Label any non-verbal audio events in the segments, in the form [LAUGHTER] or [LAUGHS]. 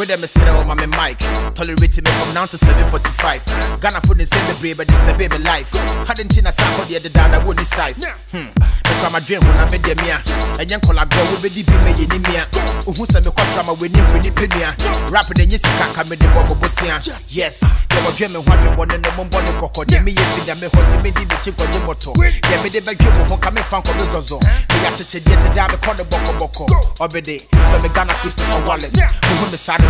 With them, is on my mic. Tolerate me from now to 745. Ghana for the same brave, but it's the baby life. Hadn't seen a sample the other down, I wouldn't size. Hmm. Because my dream when I made them here. And young color girl will be the me in me. Who send me question my winning pretty penny. Rapping in yes, can't come in the of Yes, they were dreaming what you want and no one body cocoa. Me if they me hot me the chick or the motor. They me the back you who come in from the zozo. They got to check the damn corner boko boko. Obede, so me Ghana Christopher Wallace. Who the side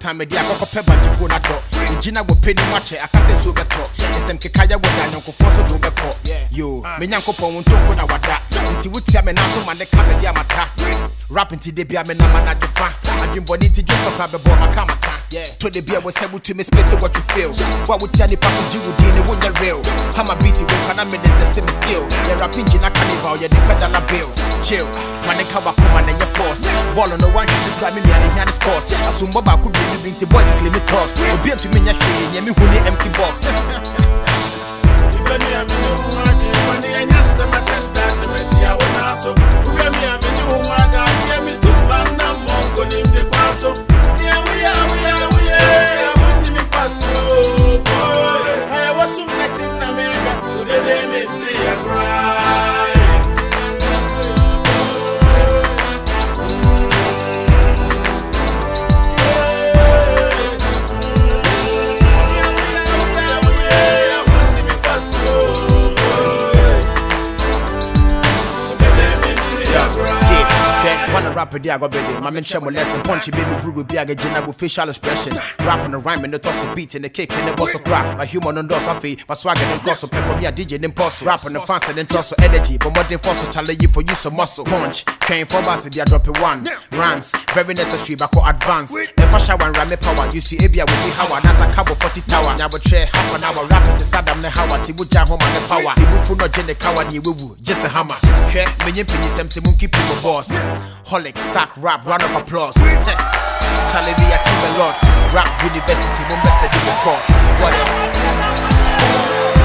time de akɔkɔpɛ bagyefoɔ no adɔ gyina wɔ pɛ nim akyɛ akasɛ nsuo bɛtɔ ɛsɛm kekayɛ wɔ da nyɔnkofoɔ so de wobɛkɔ yo me nyankopɔn wo ntonko na wada nti wotia me nanso ma ne ka mede amata rap nti de bia me nam anadwo fa adwembɔne nti dwo sɔkora bɛbɔ maka to de bia wɔ sɛ wotumi split what you feel? Wa wotia nipa so gye wo din ne wonyɛ real hama beat wo kana me de test me skill. Yɛ rapping gyina carnival yɛ de pedala bill chill. Ma ne ka wakoma na ɛnyɛ force. Bɔɔlo no wanhwɛ kura me nuane hia ne scores asombɔ baako du ne bi nti boys claim me toss obi antumi nyɛ hwee nyɛ me hu ne empty box [LAUGHS] Wanna rap it, I better. My men share my lesson. Punchy baby Vugo be a gina with facial expression. Rapping and rhyming, the toss of beat and the kick and the boss of crack. My human on doors of my swagger and gossip. Pepper me a DJ and posse. Rapping the fans and then toss of energy. But more than force challenge you for use of muscle. Punch, came for bass, they are dropping one. Rhymes, very necessary, but for advance. If I shower and ram power, you see Abia with the Howard. That's a cabo 40 tower. Now, but chair half an hour. Rapping to Saddam the Howard. Tibu Jahom and the power. The Bufu no Jenny Kawa, you woo. Just a hammer. Me you pin some monkey people boss. Holic, sack, rap, round of applause. Charlie, we achieve a lot. Rap university, best of the course. What else?